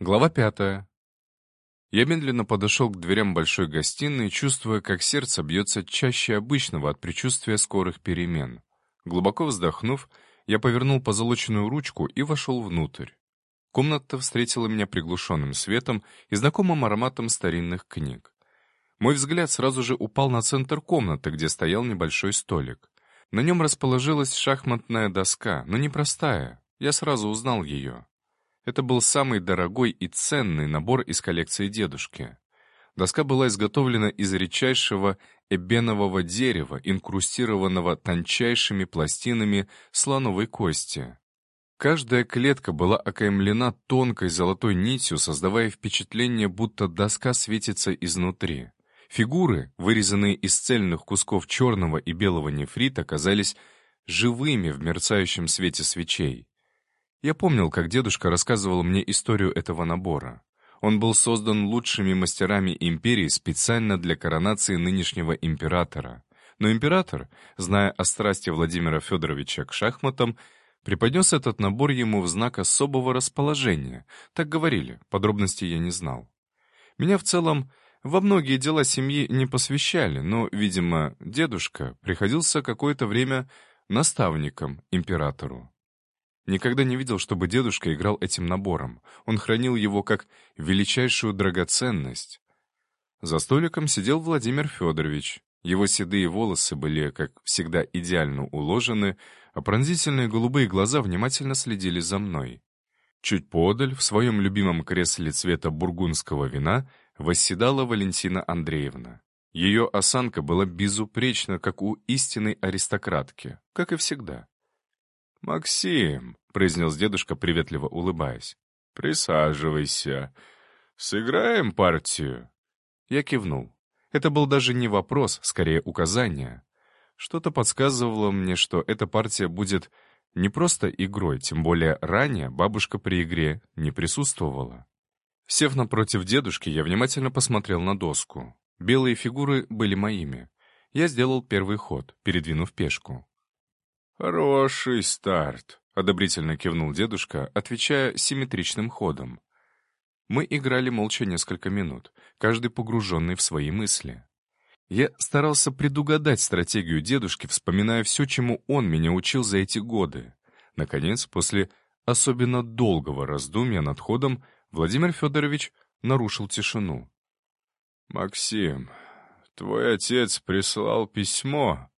Глава пятая. Я медленно подошел к дверям большой гостиной, чувствуя, как сердце бьется чаще обычного от предчувствия скорых перемен. Глубоко вздохнув, я повернул позолоченную ручку и вошел внутрь. Комната встретила меня приглушенным светом и знакомым ароматом старинных книг. Мой взгляд сразу же упал на центр комнаты, где стоял небольшой столик. На нем расположилась шахматная доска, но не простая. Я сразу узнал ее. Это был самый дорогой и ценный набор из коллекции дедушки. Доска была изготовлена из редчайшего эбенового дерева, инкрустированного тончайшими пластинами слоновой кости. Каждая клетка была окаймлена тонкой золотой нитью, создавая впечатление, будто доска светится изнутри. Фигуры, вырезанные из цельных кусков черного и белого нефрита, казались живыми в мерцающем свете свечей. Я помнил, как дедушка рассказывал мне историю этого набора. Он был создан лучшими мастерами империи специально для коронации нынешнего императора. Но император, зная о страсти Владимира Федоровича к шахматам, преподнес этот набор ему в знак особого расположения. Так говорили, подробностей я не знал. Меня в целом во многие дела семьи не посвящали, но, видимо, дедушка приходился какое-то время наставником императору. Никогда не видел, чтобы дедушка играл этим набором. Он хранил его как величайшую драгоценность. За столиком сидел Владимир Федорович. Его седые волосы были, как всегда, идеально уложены, а пронзительные голубые глаза внимательно следили за мной. Чуть подаль, в своем любимом кресле цвета бургундского вина, восседала Валентина Андреевна. Ее осанка была безупречна, как у истинной аристократки, как и всегда. «Максим», — произнес дедушка, приветливо улыбаясь, — «присаживайся. Сыграем партию?» Я кивнул. Это был даже не вопрос, скорее указание. Что-то подсказывало мне, что эта партия будет не просто игрой, тем более ранее бабушка при игре не присутствовала. Сев напротив дедушки, я внимательно посмотрел на доску. Белые фигуры были моими. Я сделал первый ход, передвинув пешку. «Хороший старт», — одобрительно кивнул дедушка, отвечая симметричным ходом. Мы играли молча несколько минут, каждый погруженный в свои мысли. Я старался предугадать стратегию дедушки, вспоминая все, чему он меня учил за эти годы. Наконец, после особенно долгого раздумья над ходом, Владимир Федорович нарушил тишину. «Максим, твой отец прислал письмо»,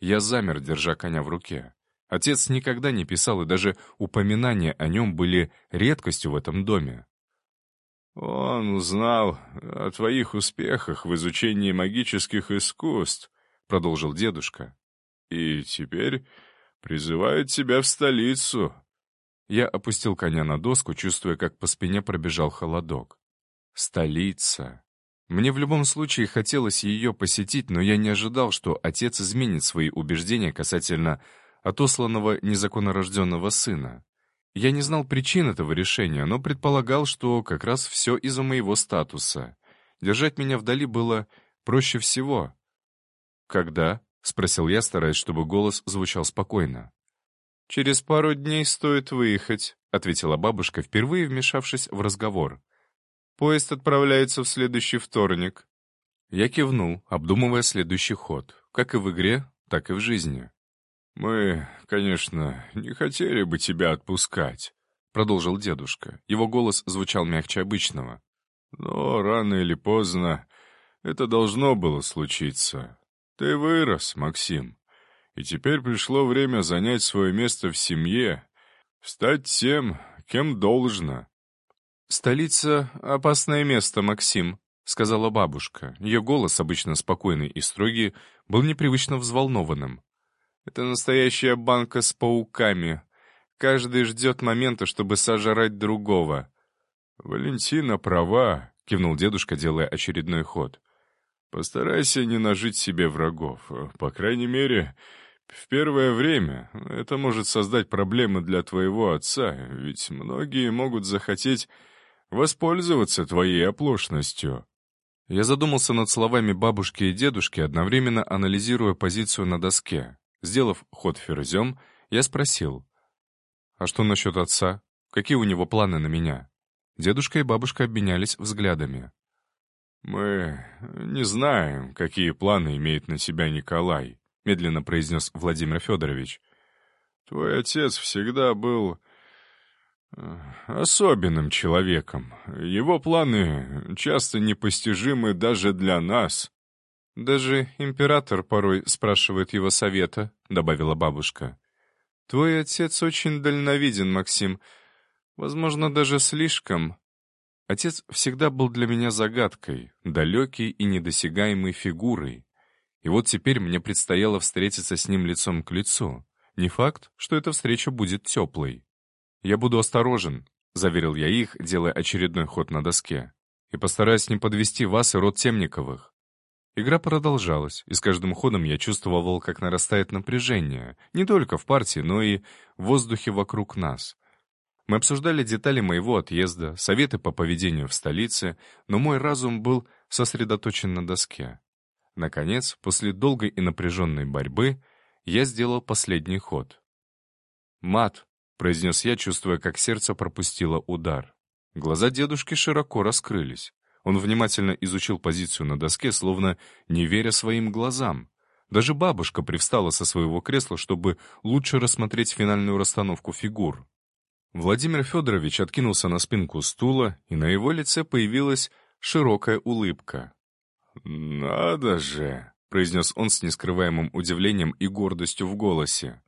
я замер, держа коня в руке. Отец никогда не писал, и даже упоминания о нем были редкостью в этом доме. «Он узнал о твоих успехах в изучении магических искусств», — продолжил дедушка. «И теперь призывает тебя в столицу». Я опустил коня на доску, чувствуя, как по спине пробежал холодок. «Столица. Мне в любом случае хотелось ее посетить, но я не ожидал, что отец изменит свои убеждения касательно отосланного незаконнорожденного сына. Я не знал причин этого решения, но предполагал, что как раз все из-за моего статуса. Держать меня вдали было проще всего. «Когда?» — спросил я, стараясь, чтобы голос звучал спокойно. «Через пару дней стоит выехать», — ответила бабушка, впервые вмешавшись в разговор. Поезд отправляется в следующий вторник». Я кивнул, обдумывая следующий ход, как и в игре, так и в жизни. «Мы, конечно, не хотели бы тебя отпускать», — продолжил дедушка. Его голос звучал мягче обычного. «Но рано или поздно это должно было случиться. Ты вырос, Максим, и теперь пришло время занять свое место в семье, стать тем, кем должно. «Столица — опасное место, Максим», — сказала бабушка. Ее голос, обычно спокойный и строгий, был непривычно взволнованным. «Это настоящая банка с пауками. Каждый ждет момента, чтобы сожрать другого». «Валентина права», — кивнул дедушка, делая очередной ход. «Постарайся не нажить себе врагов. По крайней мере, в первое время. Это может создать проблемы для твоего отца, ведь многие могут захотеть воспользоваться твоей оплошностью». Я задумался над словами бабушки и дедушки, одновременно анализируя позицию на доске. Сделав ход ферзем, я спросил, «А что насчет отца? Какие у него планы на меня?» Дедушка и бабушка обменялись взглядами. «Мы не знаем, какие планы имеет на себя Николай», — медленно произнес Владимир Федорович. «Твой отец всегда был э, особенным человеком. Его планы часто непостижимы даже для нас». «Даже император порой спрашивает его совета», — добавила бабушка. «Твой отец очень дальновиден, Максим. Возможно, даже слишком. Отец всегда был для меня загадкой, далекой и недосягаемой фигурой. И вот теперь мне предстояло встретиться с ним лицом к лицу. Не факт, что эта встреча будет теплой. «Я буду осторожен», — заверил я их, делая очередной ход на доске. «И постараюсь не подвести вас и род Темниковых». Игра продолжалась, и с каждым ходом я чувствовал, как нарастает напряжение, не только в партии, но и в воздухе вокруг нас. Мы обсуждали детали моего отъезда, советы по поведению в столице, но мой разум был сосредоточен на доске. Наконец, после долгой и напряженной борьбы, я сделал последний ход. «Мат», — произнес я, чувствуя, как сердце пропустило удар. Глаза дедушки широко раскрылись. Он внимательно изучил позицию на доске, словно не веря своим глазам. Даже бабушка привстала со своего кресла, чтобы лучше рассмотреть финальную расстановку фигур. Владимир Федорович откинулся на спинку стула, и на его лице появилась широкая улыбка. «Надо же!» — произнес он с нескрываемым удивлением и гордостью в голосе.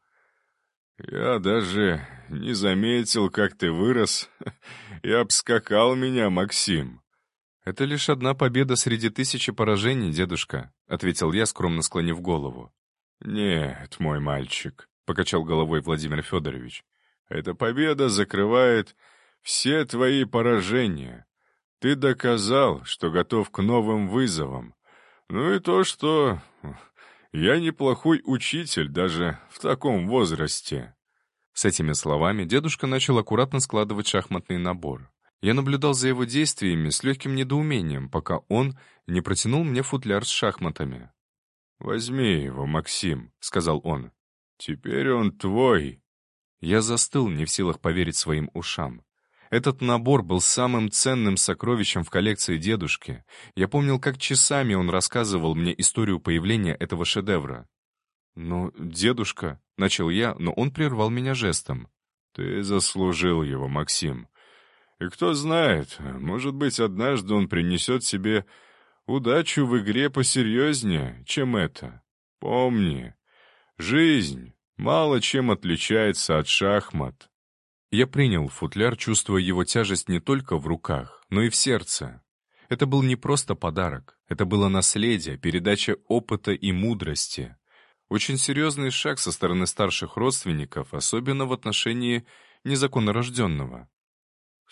«Я даже не заметил, как ты вырос и обскакал меня, Максим». «Это лишь одна победа среди тысячи поражений, дедушка», — ответил я, скромно склонив голову. «Нет, мой мальчик», — покачал головой Владимир Федорович. Эта победа закрывает все твои поражения. Ты доказал, что готов к новым вызовам. Ну и то, что я неплохой учитель даже в таком возрасте». С этими словами дедушка начал аккуратно складывать шахматный набор. Я наблюдал за его действиями с легким недоумением, пока он не протянул мне футляр с шахматами. «Возьми его, Максим», — сказал он. «Теперь он твой». Я застыл, не в силах поверить своим ушам. Этот набор был самым ценным сокровищем в коллекции дедушки. Я помнил, как часами он рассказывал мне историю появления этого шедевра. «Ну, дедушка», — начал я, но он прервал меня жестом. «Ты заслужил его, Максим. И кто знает, может быть, однажды он принесет себе удачу в игре посерьезнее, чем это. Помни, жизнь мало чем отличается от шахмат. Я принял футляр, чувствуя его тяжесть не только в руках, но и в сердце. Это был не просто подарок, это было наследие, передача опыта и мудрости. Очень серьезный шаг со стороны старших родственников, особенно в отношении незаконнорожденного.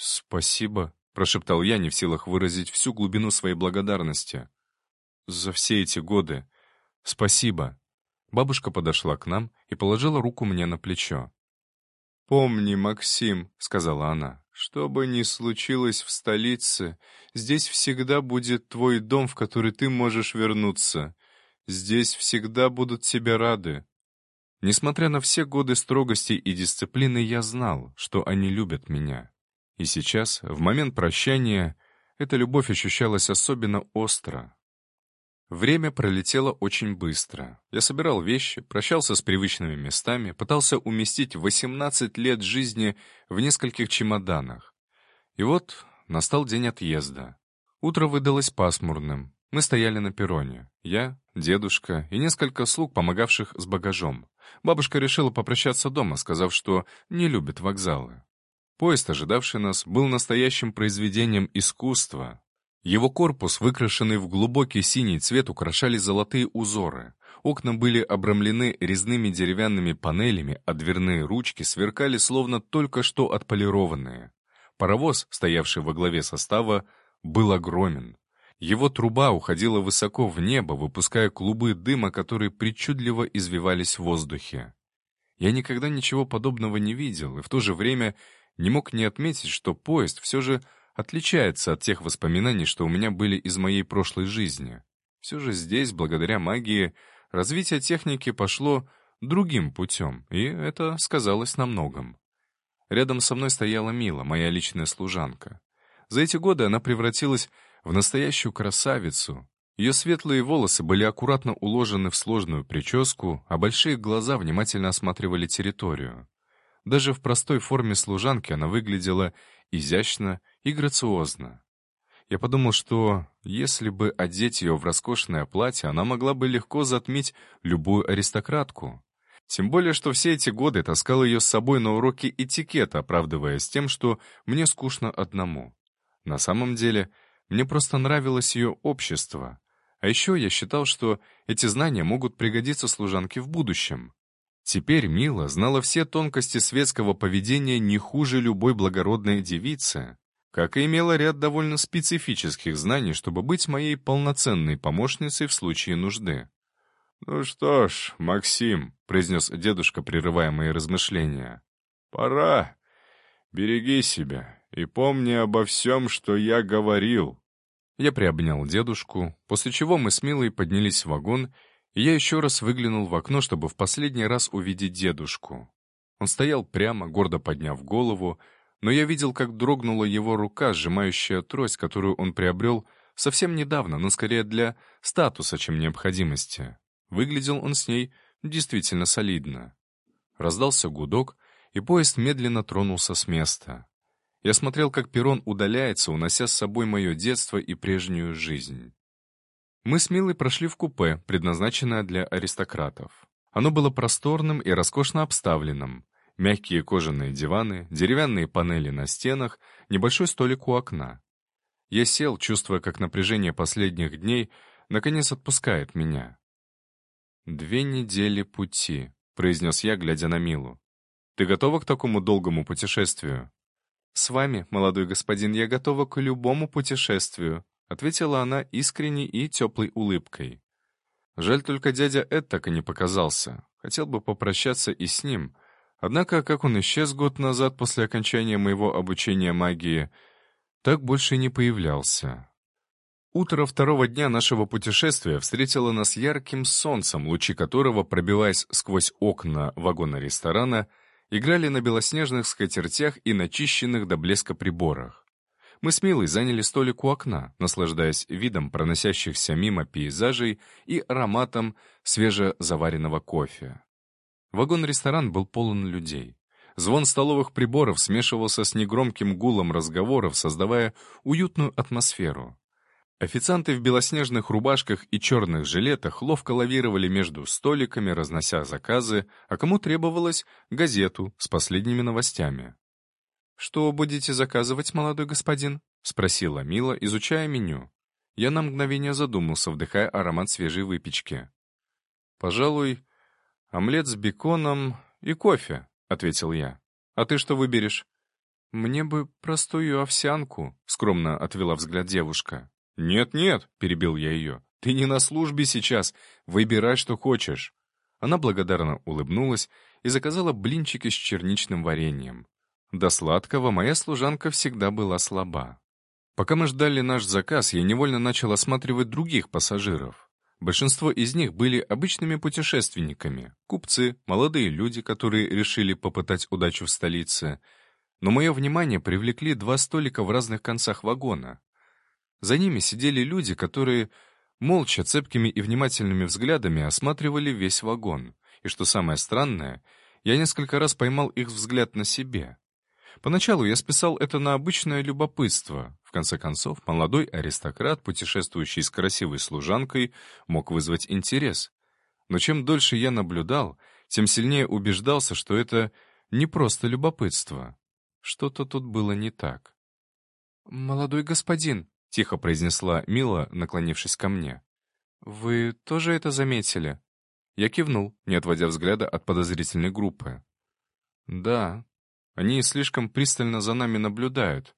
«Спасибо», — прошептал я, не в силах выразить всю глубину своей благодарности. «За все эти годы. Спасибо». Бабушка подошла к нам и положила руку мне на плечо. «Помни, Максим», — сказала она, — «что бы ни случилось в столице, здесь всегда будет твой дом, в который ты можешь вернуться. Здесь всегда будут тебе рады». Несмотря на все годы строгости и дисциплины, я знал, что они любят меня. И сейчас, в момент прощания, эта любовь ощущалась особенно остро, Время пролетело очень быстро. Я собирал вещи, прощался с привычными местами, пытался уместить 18 лет жизни в нескольких чемоданах. И вот настал день отъезда. Утро выдалось пасмурным. Мы стояли на перроне. Я, дедушка и несколько слуг, помогавших с багажом. Бабушка решила попрощаться дома, сказав, что не любит вокзалы. Поезд, ожидавший нас, был настоящим произведением искусства, его корпус, выкрашенный в глубокий синий цвет, украшали золотые узоры. Окна были обрамлены резными деревянными панелями, а дверные ручки сверкали, словно только что отполированные. Паровоз, стоявший во главе состава, был огромен. Его труба уходила высоко в небо, выпуская клубы дыма, которые причудливо извивались в воздухе. Я никогда ничего подобного не видел, и в то же время не мог не отметить, что поезд все же отличается от тех воспоминаний, что у меня были из моей прошлой жизни. Все же здесь, благодаря магии, развитие техники пошло другим путем, и это сказалось на многом. Рядом со мной стояла Мила, моя личная служанка. За эти годы она превратилась в настоящую красавицу. Ее светлые волосы были аккуратно уложены в сложную прическу, а большие глаза внимательно осматривали территорию. Даже в простой форме служанки она выглядела изящно и грациозно. Я подумал, что если бы одеть ее в роскошное платье, она могла бы легко затмить любую аристократку. Тем более, что все эти годы таскал ее с собой на уроки этикета, оправдываясь тем, что мне скучно одному. На самом деле, мне просто нравилось ее общество. А еще я считал, что эти знания могут пригодиться служанке в будущем. Теперь Мила знала все тонкости светского поведения не хуже любой благородной девицы как и имела ряд довольно специфических знаний, чтобы быть моей полноценной помощницей в случае нужды. «Ну что ж, Максим», — произнес дедушка, прерывая мои размышления, — «пора. Береги себя и помни обо всем, что я говорил». Я приобнял дедушку, после чего мы с Милой поднялись в вагон, я еще раз выглянул в окно, чтобы в последний раз увидеть дедушку. Он стоял прямо, гордо подняв голову, но я видел, как дрогнула его рука, сжимающая трость, которую он приобрел совсем недавно, но скорее для статуса, чем необходимости. Выглядел он с ней действительно солидно. Раздался гудок, и поезд медленно тронулся с места. Я смотрел, как перрон удаляется, унося с собой мое детство и прежнюю жизнь. Мы с Милой прошли в купе, предназначенное для аристократов. Оно было просторным и роскошно обставленным. Мягкие кожаные диваны, деревянные панели на стенах, небольшой столик у окна. Я сел, чувствуя, как напряжение последних дней наконец отпускает меня. «Две недели пути», — произнес я, глядя на Милу. «Ты готова к такому долгому путешествию?» «С вами, молодой господин, я готова к любому путешествию», — ответила она искренней и теплой улыбкой. Жаль только дядя Эд так и не показался. Хотел бы попрощаться и с ним, Однако, как он исчез год назад после окончания моего обучения магии, так больше не появлялся. Утро второго дня нашего путешествия встретило нас ярким солнцем, лучи которого, пробиваясь сквозь окна вагона ресторана, играли на белоснежных скатертях и начищенных до блеска приборах. Мы с Милой заняли столик у окна, наслаждаясь видом проносящихся мимо пейзажей и ароматом свежезаваренного кофе. Вагон-ресторан был полон людей. Звон столовых приборов смешивался с негромким гулом разговоров, создавая уютную атмосферу. Официанты в белоснежных рубашках и черных жилетах ловко лавировали между столиками, разнося заказы, а кому требовалось — газету с последними новостями. «Что будете заказывать, молодой господин?» — спросила Мила, изучая меню. Я на мгновение задумался, вдыхая аромат свежей выпечки. «Пожалуй, «Омлет с беконом и кофе», — ответил я. «А ты что выберешь?» «Мне бы простую овсянку», — скромно отвела взгляд девушка. «Нет-нет», — перебил я ее, — «ты не на службе сейчас. Выбирай, что хочешь». Она благодарно улыбнулась и заказала блинчики с черничным вареньем. До сладкого моя служанка всегда была слаба. Пока мы ждали наш заказ, я невольно начал осматривать других пассажиров. Большинство из них были обычными путешественниками, купцы, молодые люди, которые решили попытать удачу в столице. Но мое внимание привлекли два столика в разных концах вагона. За ними сидели люди, которые молча, цепкими и внимательными взглядами осматривали весь вагон. И что самое странное, я несколько раз поймал их взгляд на себе. Поначалу я списал это на обычное любопытство. В конце концов, молодой аристократ, путешествующий с красивой служанкой, мог вызвать интерес. Но чем дольше я наблюдал, тем сильнее убеждался, что это не просто любопытство. Что-то тут было не так. «Молодой господин», — тихо произнесла Мила, наклонившись ко мне. «Вы тоже это заметили?» Я кивнул, не отводя взгляда от подозрительной группы. «Да, они слишком пристально за нами наблюдают.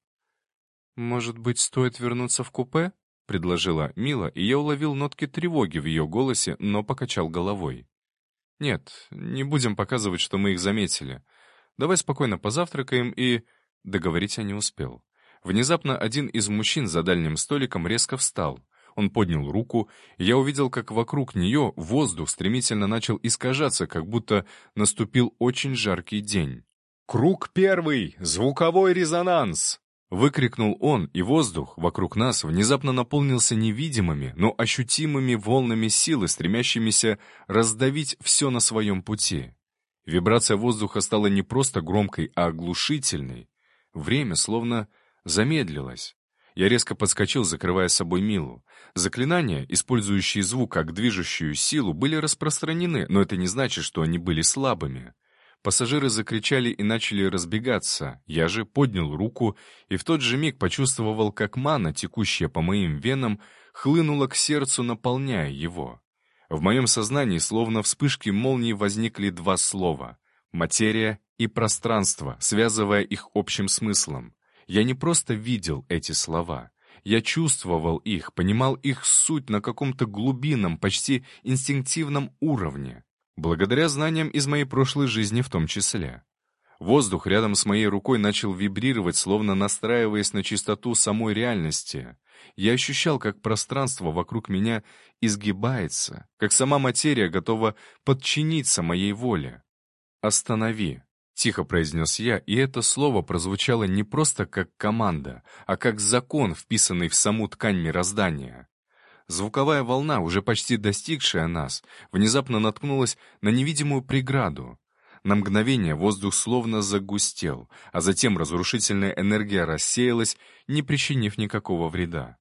«Может быть, стоит вернуться в купе?» — предложила Мила, и я уловил нотки тревоги в ее голосе, но покачал головой. «Нет, не будем показывать, что мы их заметили. Давай спокойно позавтракаем и...» Договорить я не успел. Внезапно один из мужчин за дальним столиком резко встал. Он поднял руку, и я увидел, как вокруг нее воздух стремительно начал искажаться, как будто наступил очень жаркий день. «Круг первый! Звуковой резонанс!» Выкрикнул он, и воздух вокруг нас внезапно наполнился невидимыми, но ощутимыми волнами силы, стремящимися раздавить все на своем пути. Вибрация воздуха стала не просто громкой, а оглушительной. Время словно замедлилось. Я резко подскочил, закрывая собой Милу. Заклинания, использующие звук как движущую силу, были распространены, но это не значит, что они были слабыми. Пассажиры закричали и начали разбегаться. Я же поднял руку и в тот же миг почувствовал, как мана, текущая по моим венам, хлынула к сердцу, наполняя его. В моем сознании словно вспышки молнии возникли два слова — материя и пространство, связывая их общим смыслом. Я не просто видел эти слова. Я чувствовал их, понимал их суть на каком-то глубинном, почти инстинктивном уровне. Благодаря знаниям из моей прошлой жизни в том числе. Воздух рядом с моей рукой начал вибрировать, словно настраиваясь на чистоту самой реальности. Я ощущал, как пространство вокруг меня изгибается, как сама материя готова подчиниться моей воле. «Останови», — тихо произнес я, и это слово прозвучало не просто как команда, а как закон, вписанный в саму ткань мироздания. Звуковая волна, уже почти достигшая нас, внезапно наткнулась на невидимую преграду. На мгновение воздух словно загустел, а затем разрушительная энергия рассеялась, не причинив никакого вреда.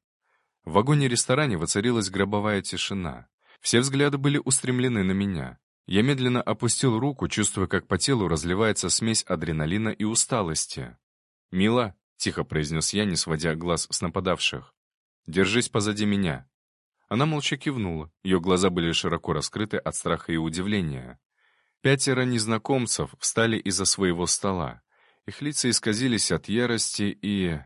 В вагоне-ресторане воцарилась гробовая тишина. Все взгляды были устремлены на меня. Я медленно опустил руку, чувствуя, как по телу разливается смесь адреналина и усталости. «Мила», — тихо произнес я, не сводя глаз с нападавших, — «держись позади меня». Она молча кивнула, ее глаза были широко раскрыты от страха и удивления. Пятеро незнакомцев встали из-за своего стола. Их лица исказились от ярости и...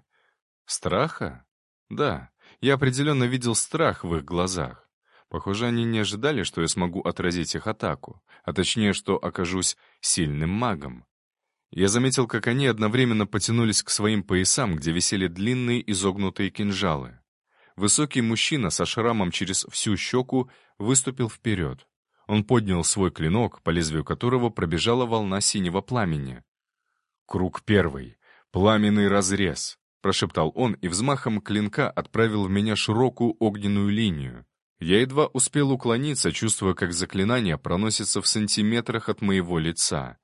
Страха? Да, я определенно видел страх в их глазах. Похоже, они не ожидали, что я смогу отразить их атаку, а точнее, что окажусь сильным магом. Я заметил, как они одновременно потянулись к своим поясам, где висели длинные изогнутые кинжалы. Высокий мужчина со шрамом через всю щеку выступил вперед. Он поднял свой клинок, по лезвию которого пробежала волна синего пламени. «Круг первый. Пламенный разрез», — прошептал он и взмахом клинка отправил в меня широкую огненную линию. Я едва успел уклониться, чувствуя, как заклинание проносится в сантиметрах от моего лица.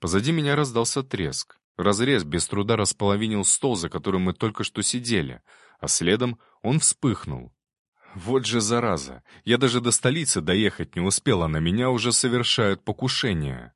Позади меня раздался треск. Разрез без труда располовинил стол, за которым мы только что сидели, а следом он вспыхнул. Вот же зараза! Я даже до столицы доехать не успел, а на меня уже совершают покушение.